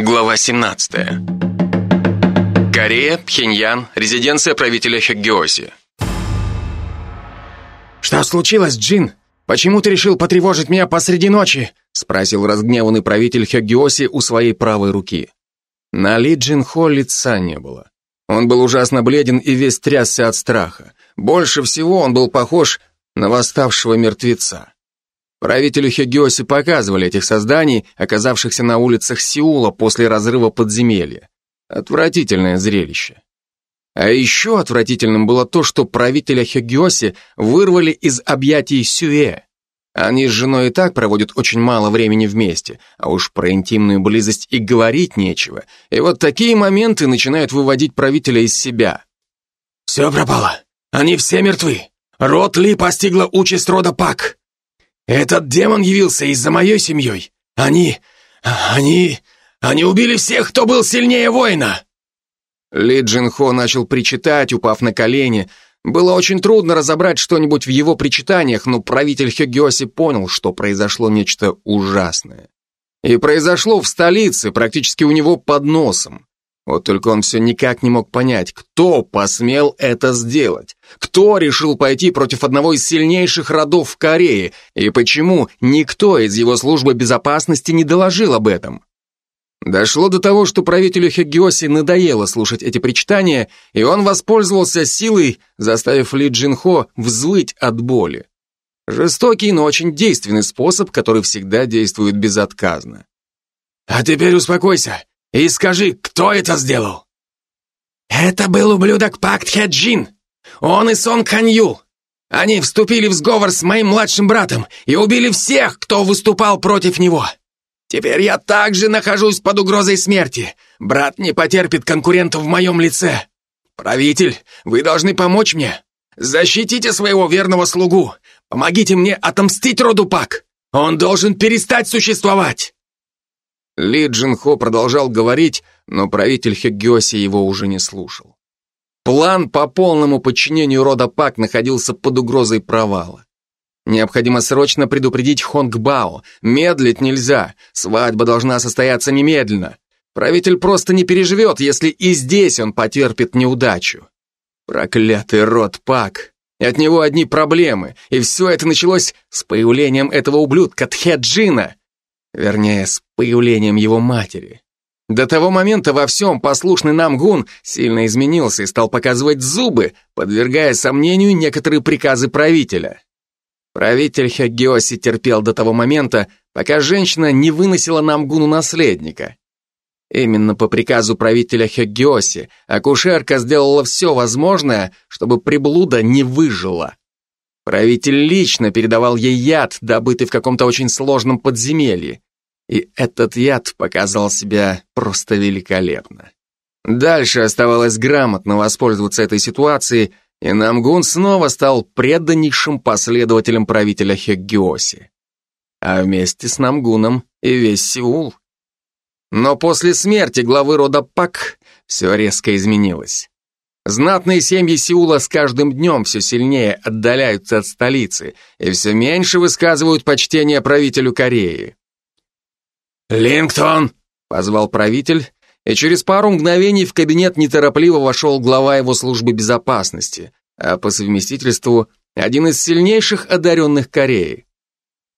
Глава 17. Корея, Пхеньян, резиденция правителя Хэггиоси. «Что случилось, Джин? Почему ты решил потревожить меня посреди ночи?» спросил разгневанный правитель Хэггиоси у своей правой руки. На Ли Джин Хо лица не было. Он был ужасно бледен и весь трясся от страха. Больше всего он был похож на восставшего мертвеца. Правителю Хегиоси показывали этих созданий, оказавшихся на улицах Сеула после разрыва подземелья. Отвратительное зрелище. А еще отвратительным было то, что правителя Хегиоси вырвали из объятий Сюэ. Они с женой и так проводят очень мало времени вместе, а уж про интимную близость и говорить нечего. И вот такие моменты начинают выводить правителя из себя. «Все пропало. Они все мертвы. Род Ли постигла участь рода Пак. Этот демон явился из-за моей семьей. Они... они... они убили всех, кто был сильнее воина!» Ли Джин Хо начал причитать, упав на колени. Было очень трудно разобрать что-нибудь в его причитаниях, но правитель Хёгиоси понял, что произошло нечто ужасное. И произошло в столице, практически у него под носом. Вот только он все никак не мог понять, кто посмел это сделать, кто решил пойти против одного из сильнейших родов в Корее, и почему никто из его службы безопасности не доложил об этом. Дошло до того, что правителю Хегиоси надоело слушать эти причитания, и он воспользовался силой, заставив Ли Джинхо взвыть от боли. Жестокий, но очень действенный способ, который всегда действует безотказно. «А теперь успокойся и скажи, кто это сделал?» «Это был ублюдок Пакт Хеджин. Он и Сон Канью. Они вступили в сговор с моим младшим братом и убили всех, кто выступал против него. Теперь я также нахожусь под угрозой смерти. Брат не потерпит конкурентов в моем лице. Правитель, вы должны помочь мне. Защитите своего верного слугу. Помогите мне отомстить роду Пак. Он должен перестать существовать. Ли Джин Хо продолжал говорить, но правитель Хегёси его уже не слушал. План по полному подчинению рода Пак находился под угрозой провала. Необходимо срочно предупредить Хонг Бао. Медлить нельзя. Свадьба должна состояться немедленно. Правитель просто не переживет, если и здесь он потерпит неудачу. Проклятый род Пак. От него одни проблемы, и все это началось с появлением этого ублюдка Тхеджина. Вернее, с появлением его матери. До того момента во всем послушный Намгун сильно изменился и стал показывать зубы, подвергая сомнению некоторые приказы правителя. Правитель Хагиоси терпел до того момента, пока женщина не выносила Намгуну наследника. Именно по приказу правителя Хагиоси акушерка сделала все возможное, чтобы приблуда не выжила. Правитель лично передавал ей яд, добытый в каком-то очень сложном подземелье. И этот яд показал себя просто великолепно. Дальше оставалось грамотно воспользоваться этой ситуацией, и Намгун снова стал преданнейшим последователем правителя Хеггиоси. А вместе с Намгуном и весь Сеул. Но после смерти главы рода Пак все резко изменилось. Знатные семьи Сеула с каждым днем все сильнее отдаляются от столицы и все меньше высказывают почтение правителю Кореи. «Лингтон!» — позвал правитель, и через пару мгновений в кабинет неторопливо вошел глава его службы безопасности, а по совместительству один из сильнейших одаренных Кореи.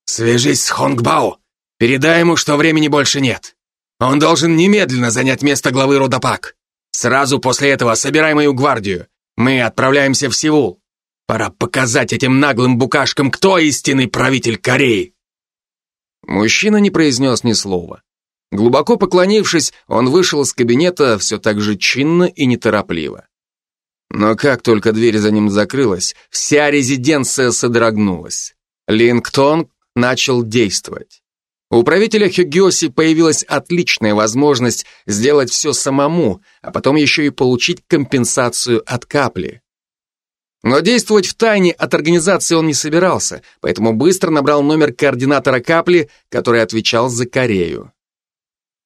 «Свяжись с Хонгбао, передай ему, что времени больше нет. Он должен немедленно занять место главы рода Пак. Сразу после этого собирай мою гвардию. Мы отправляемся в Сеул. Пора показать этим наглым букашкам, кто истинный правитель Кореи. Мужчина не произнес ни слова. Глубоко поклонившись, он вышел из кабинета все так же чинно и неторопливо. Но как только дверь за ним закрылась, вся резиденция содрогнулась. Лингтон начал действовать. У правителя Хюгёси появилась отличная возможность сделать все самому, а потом еще и получить компенсацию от капли. Но действовать в тайне от организации он не собирался, поэтому быстро набрал номер координатора капли, который отвечал за Корею.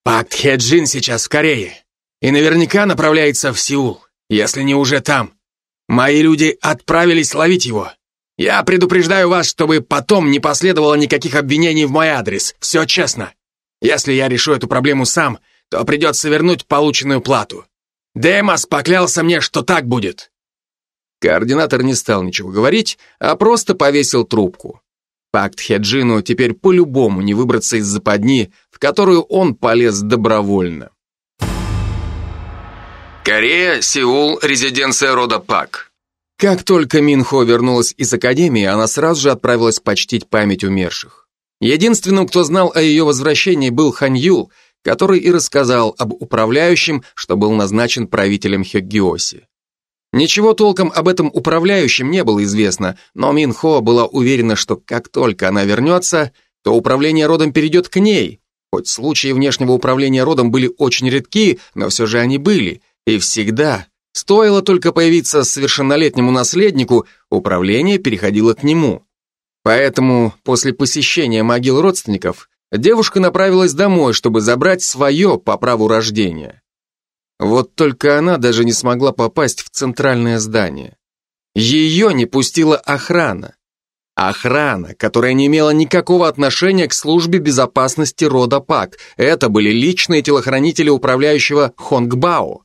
«Пакт Хеджин сейчас в Корее и наверняка направляется в Сеул, если не уже там. Мои люди отправились ловить его. Я предупреждаю вас, чтобы потом не последовало никаких обвинений в мой адрес. Все честно. Если я решу эту проблему сам, то придется вернуть полученную плату. Демос поклялся мне, что так будет. Координатор не стал ничего говорить, а просто повесил трубку. Пакт Хеджину теперь по-любому не выбраться из западни, в которую он полез добровольно. Корея, Сеул, резиденция рода Пак. Как только Минхо вернулась из академии, она сразу же отправилась почтить память умерших. Единственным, кто знал о ее возвращении, был Хан Юл, который и рассказал об управляющем, что был назначен правителем Хёггиоси. Ничего толком об этом управляющем не было известно, но Минхо была уверена, что как только она вернется, то управление родом перейдет к ней. Хоть случаи внешнего управления родом были очень редки, но все же они были, и всегда, стоило только появиться совершеннолетнему наследнику, управление переходило к нему. Поэтому после посещения могил родственников девушка направилась домой, чтобы забрать свое по праву рождения. Вот только она даже не смогла попасть в центральное здание. Ее не пустила охрана. Охрана, которая не имела никакого отношения к службе безопасности рода Пак. Это были личные телохранители управляющего Хонгбао.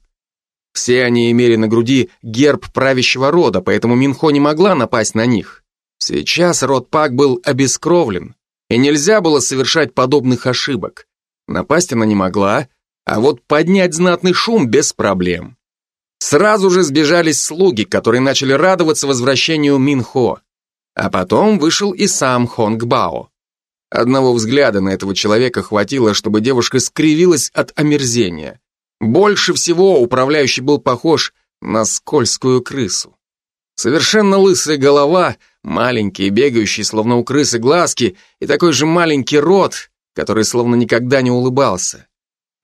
Все они имели на груди герб правящего рода, поэтому Минхо не могла напасть на них. Сейчас род Пак был обескровлен, и нельзя было совершать подобных ошибок. Напасть она не могла, а вот поднять знатный шум без проблем. Сразу же сбежались слуги, которые начали радоваться возвращению Минхо. А потом вышел и сам Хонг Бао. Одного взгляда на этого человека хватило, чтобы девушка скривилась от омерзения. Больше всего управляющий был похож на скользкую крысу. Совершенно лысая голова, маленькие, бегающие, словно у крысы, глазки и такой же маленький рот, который словно никогда не улыбался.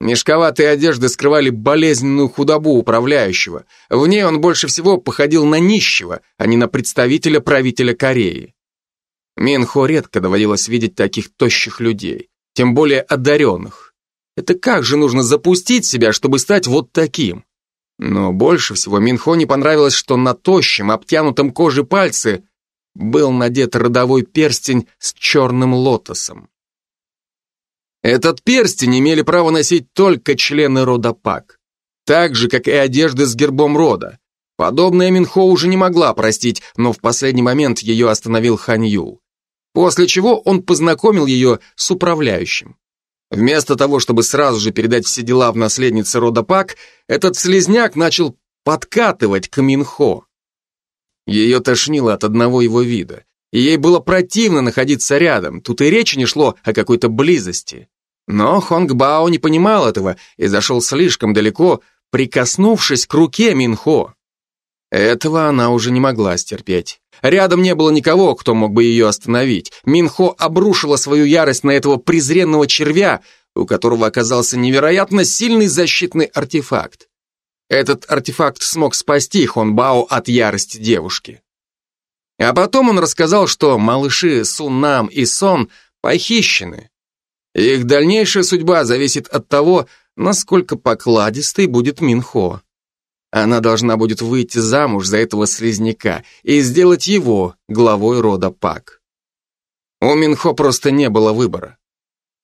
Мешковатые одежды скрывали болезненную худобу управляющего. В ней он больше всего походил на нищего, а не на представителя правителя Кореи. Минхо редко доводилось видеть таких тощих людей, тем более одаренных. Это как же нужно запустить себя, чтобы стать вот таким? Но больше всего Минхо не понравилось, что на тощем, обтянутом коже пальце был надет родовой перстень с черным лотосом. Этот перстень имели право носить только члены рода Пак, так же, как и одежды с гербом рода. Подобное Минхо уже не могла простить, но в последний момент ее остановил Хан Юл. После чего он познакомил ее с управляющим. Вместо того, чтобы сразу же передать все дела в наследнице рода Пак, этот слезняк начал подкатывать к Минхо. Ее тошнило от одного его вида, и ей было противно находиться рядом, тут и речи не шло о какой-то близости. Но Хонг Бао не понимал этого и зашел слишком далеко, прикоснувшись к руке Минхо. Этого она уже не могла стерпеть. Рядом не было никого, кто мог бы ее остановить. Минхо обрушила свою ярость на этого презренного червя, у которого оказался невероятно сильный защитный артефакт. Этот артефакт смог спасти Хонбао от ярости девушки. А потом он рассказал, что малыши Суннам и Сон похищены. Их дальнейшая судьба зависит от того, насколько покладистой будет Минхо. Она должна будет выйти замуж за этого слизняка и сделать его главой рода Пак. У Минхо просто не было выбора.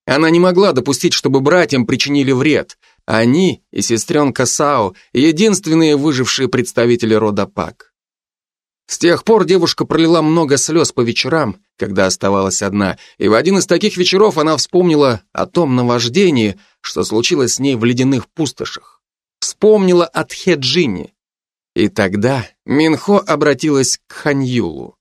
Она не могла допустить, чтобы братьям причинили вред. Они и сестренка Сао – единственные выжившие представители рода Пак. С тех пор девушка пролила много слез по вечерам, когда оставалась одна, и в один из таких вечеров она вспомнила о том наваждении, что случилось с ней в ледяных пустошах вспомнила о Тхеджине. И тогда Минхо обратилась к Ханьюлу.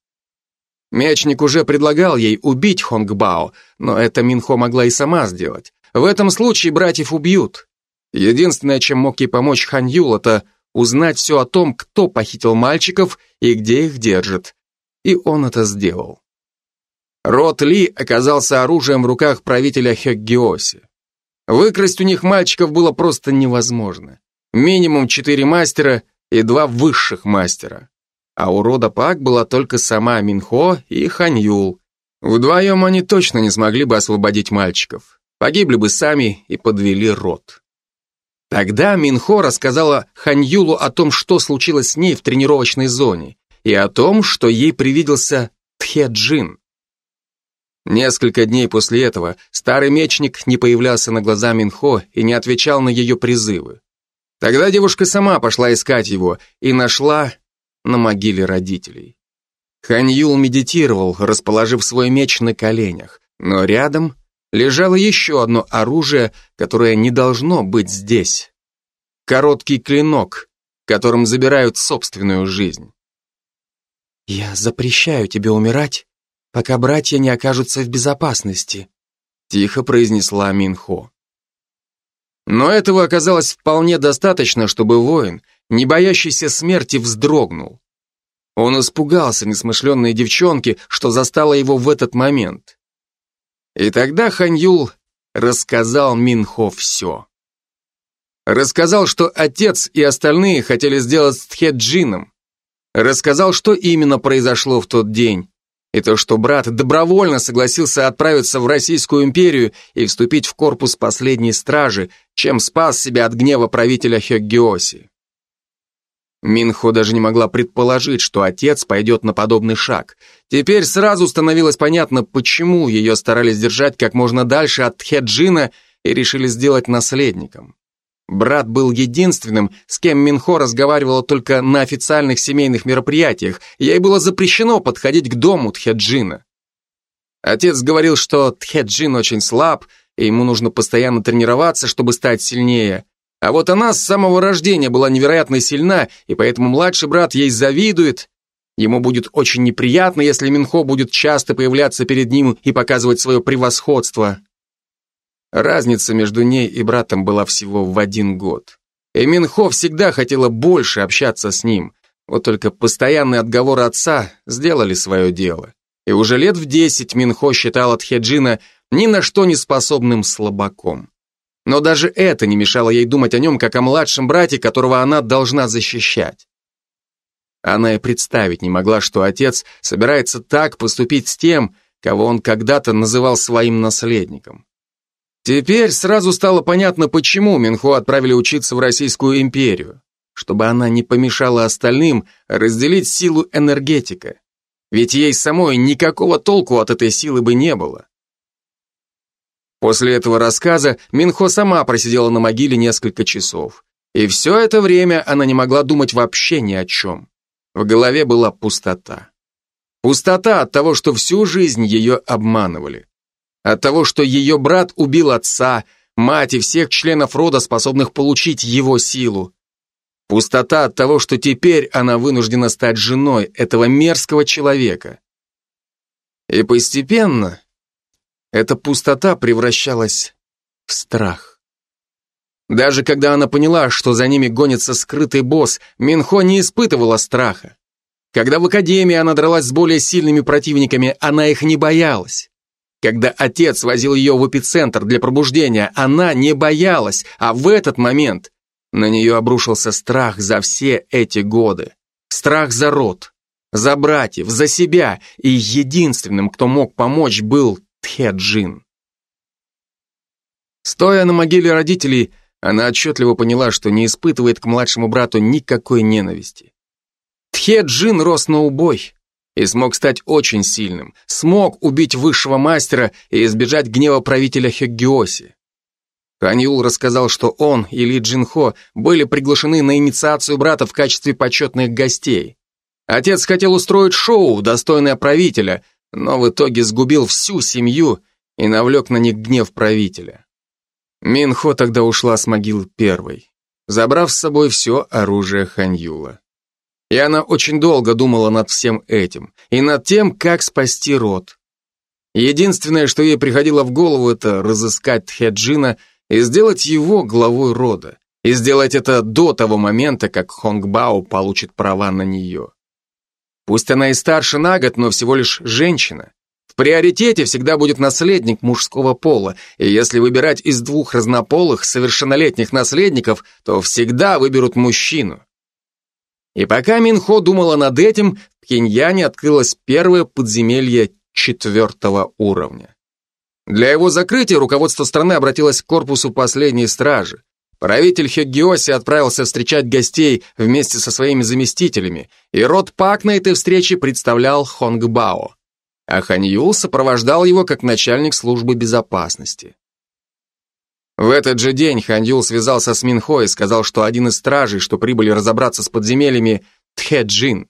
Мечник уже предлагал ей убить Хонгбао, но это Минхо могла и сама сделать. В этом случае братьев убьют. Единственное, чем мог ей помочь Ханьюл, это узнать все о том, кто похитил мальчиков и где их держит. И он это сделал. Рот Ли оказался оружием в руках правителя Хёггиоси. Выкрасть у них мальчиков было просто невозможно минимум четыре мастера и два высших мастера. А у рода Пак была только сама Минхо и Ханьюл. Вдвоем они точно не смогли бы освободить мальчиков. Погибли бы сами и подвели род. Тогда Минхо рассказала Ханьюлу о том, что случилось с ней в тренировочной зоне, и о том, что ей привиделся Тхеджин. Несколько дней после этого старый мечник не появлялся на глаза Минхо и не отвечал на ее призывы. Тогда девушка сама пошла искать его и нашла на могиле родителей. Ханьюл медитировал, расположив свой меч на коленях, но рядом лежало еще одно оружие, которое не должно быть здесь. Короткий клинок, которым забирают собственную жизнь. «Я запрещаю тебе умирать, пока братья не окажутся в безопасности», тихо произнесла Минхо. Но этого оказалось вполне достаточно, чтобы воин, не боящийся смерти, вздрогнул. Он испугался несмышленной девчонки, что застала его в этот момент. И тогда Ханьюл рассказал Минхо все. Рассказал, что отец и остальные хотели сделать с Тхеджином. Рассказал, что именно произошло в тот день. И то, что брат добровольно согласился отправиться в Российскую империю и вступить в корпус последней стражи, чем спас себя от гнева правителя Хёггиоси. Минхо даже не могла предположить, что отец пойдет на подобный шаг. Теперь сразу становилось понятно, почему ее старались держать как можно дальше от Тхеджина и решили сделать наследником. Брат был единственным, с кем Минхо разговаривала только на официальных семейных мероприятиях, ей было запрещено подходить к дому Тхеджина. Отец говорил, что Тхеджин очень слаб, и ему нужно постоянно тренироваться, чтобы стать сильнее, а вот она с самого рождения была невероятно сильна, и поэтому младший брат ей завидует. Ему будет очень неприятно, если Минхо будет часто появляться перед ним и показывать свое превосходство. Разница между ней и братом была всего в один год. И Минхо всегда хотела больше общаться с ним. Вот только постоянные отговоры отца сделали свое дело. И уже лет в десять Минхо считал Тхеджина ни на что не способным слабаком. Но даже это не мешало ей думать о нем, как о младшем брате, которого она должна защищать. Она и представить не могла, что отец собирается так поступить с тем, кого он когда-то называл своим наследником. Теперь сразу стало понятно, почему Минхо отправили учиться в Российскую империю, чтобы она не помешала остальным разделить силу энергетика. Ведь ей самой никакого толку от этой силы бы не было. После этого рассказа Минхо сама просидела на могиле несколько часов. И все это время она не могла думать вообще ни о чем. В голове была пустота. Пустота от того, что всю жизнь ее обманывали. От того, что ее брат убил отца, мать и всех членов рода, способных получить его силу. Пустота от того, что теперь она вынуждена стать женой этого мерзкого человека. И постепенно эта пустота превращалась в страх. Даже когда она поняла, что за ними гонится скрытый босс, Минхо не испытывала страха. Когда в академии она дралась с более сильными противниками, она их не боялась. Когда отец возил ее в эпицентр для пробуждения, она не боялась, а в этот момент на нее обрушился страх за все эти годы. Страх за род, за братьев, за себя, и единственным, кто мог помочь, был Тхеджин. Стоя на могиле родителей, она отчетливо поняла, что не испытывает к младшему брату никакой ненависти. Тхеджин рос на убой и смог стать очень сильным, смог убить высшего мастера и избежать гнева правителя Хёггиоси. Ханьюл рассказал, что он и Ли Джинхо были приглашены на инициацию брата в качестве почетных гостей. Отец хотел устроить шоу, достойное правителя, но в итоге сгубил всю семью и навлек на них гнев правителя. Минхо тогда ушла с могилы первой, забрав с собой все оружие Ханьюла. И она очень долго думала над всем этим, и над тем, как спасти род. Единственное, что ей приходило в голову, это разыскать Тхеджина и сделать его главой рода. И сделать это до того момента, как Хонгбао получит права на нее. Пусть она и старше на год, но всего лишь женщина. В приоритете всегда будет наследник мужского пола, и если выбирать из двух разнополых совершеннолетних наследников, то всегда выберут мужчину. И пока Минхо думала над этим, в Пхеньяне открылось первое подземелье четвертого уровня. Для его закрытия руководство страны обратилось к корпусу последней стражи. Правитель Хеггиоси отправился встречать гостей вместе со своими заместителями, и род Пак на этой встрече представлял Хонгбао. а Хан Юл сопровождал его как начальник службы безопасности. В этот же день Хан Юл связался с Минхо и сказал, что один из стражей, что прибыли разобраться с подземельями, Тхэ Джин.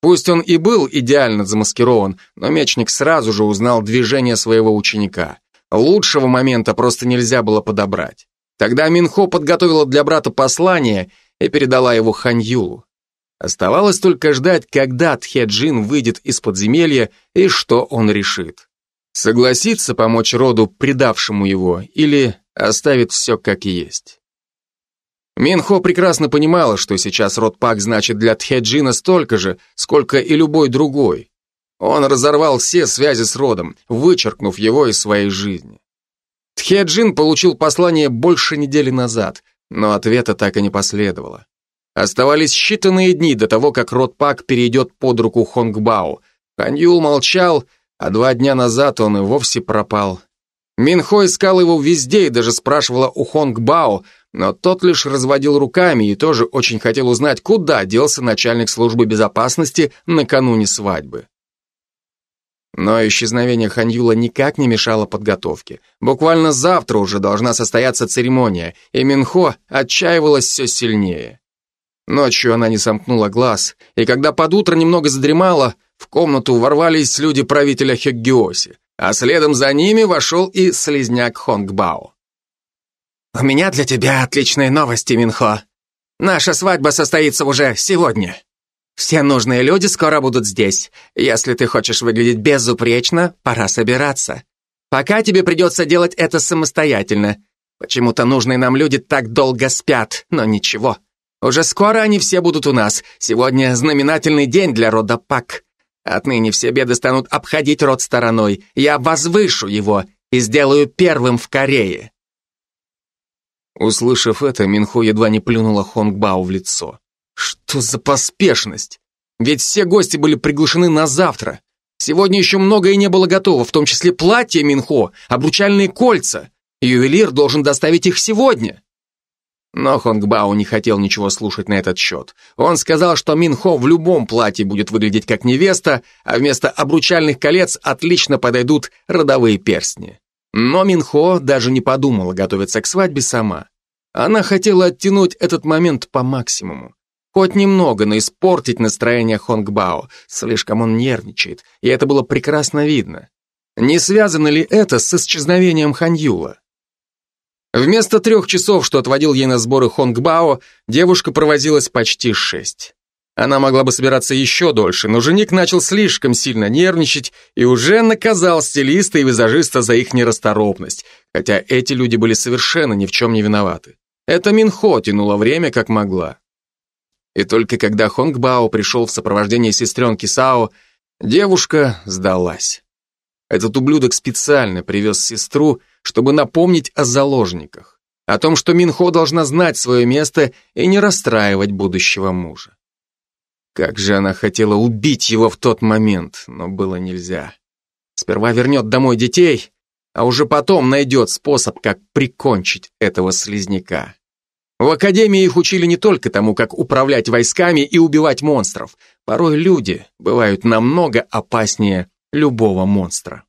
Пусть он и был идеально замаскирован, но мечник сразу же узнал движение своего ученика. Лучшего момента просто нельзя было подобрать. Тогда Минхо подготовила для брата послание и передала его Ханьюлу. Оставалось только ждать, когда Тхеджин выйдет из подземелья и что он решит. Согласится помочь роду, предавшему его, или оставит все как есть. Минхо прекрасно понимала, что сейчас род Пак значит для Тхеджина столько же, сколько и любой другой. Он разорвал все связи с родом, вычеркнув его из своей жизни. Тхеджин получил послание больше недели назад, но ответа так и не последовало. Оставались считанные дни до того, как род Пак перейдет под руку Хонгбао. Ханьюл молчал, а два дня назад он и вовсе пропал. Минхо искал его везде и даже спрашивала у Хонгбао, но тот лишь разводил руками и тоже очень хотел узнать, куда делся начальник службы безопасности накануне свадьбы. Но исчезновение Ханьюла никак не мешало подготовке. Буквально завтра уже должна состояться церемония, и Минхо отчаивалась все сильнее. Ночью она не сомкнула глаз, и когда под утро немного задремала, в комнату ворвались люди правителя Хеггиоси, а следом за ними вошел и слезняк Хонгбао. «У меня для тебя отличные новости, Минхо. Наша свадьба состоится уже сегодня. Все нужные люди скоро будут здесь. Если ты хочешь выглядеть безупречно, пора собираться. Пока тебе придется делать это самостоятельно. Почему-то нужные нам люди так долго спят, но ничего. Уже скоро они все будут у нас. Сегодня знаменательный день для рода Пак. Отныне все беды станут обходить род стороной. Я возвышу его и сделаю первым в Корее. Услышав это, Минхо едва не плюнула Хонгбао в лицо. Что за поспешность? Ведь все гости были приглашены на завтра. Сегодня еще многое не было готово, в том числе платье Минхо, обручальные кольца. Ювелир должен доставить их сегодня. Но Хонгбао не хотел ничего слушать на этот счет. Он сказал, что Минхо в любом платье будет выглядеть как невеста, а вместо обручальных колец отлично подойдут родовые перстни. Но Минхо даже не подумала готовиться к свадьбе сама. Она хотела оттянуть этот момент по максимуму. Хоть немного, но испортить настроение Хонгбао. Слишком он нервничает, и это было прекрасно видно. Не связано ли это с исчезновением Ханьюла? Вместо трех часов, что отводил ей на сборы Хонгбао, девушка провозилась почти шесть. Она могла бы собираться еще дольше, но жених начал слишком сильно нервничать и уже наказал стилиста и визажиста за их нерасторопность, хотя эти люди были совершенно ни в чем не виноваты. Это Минхо тянула время как могла. И только когда Хонгбао пришел в сопровождении сестренки Сао, девушка сдалась. Этот ублюдок специально привез сестру, чтобы напомнить о заложниках, о том, что Минхо должна знать свое место и не расстраивать будущего мужа. Как же она хотела убить его в тот момент, но было нельзя. Сперва вернет домой детей, а уже потом найдет способ, как прикончить этого слизняка. В академии их учили не только тому, как управлять войсками и убивать монстров. Порой люди бывают намного опаснее любого монстра.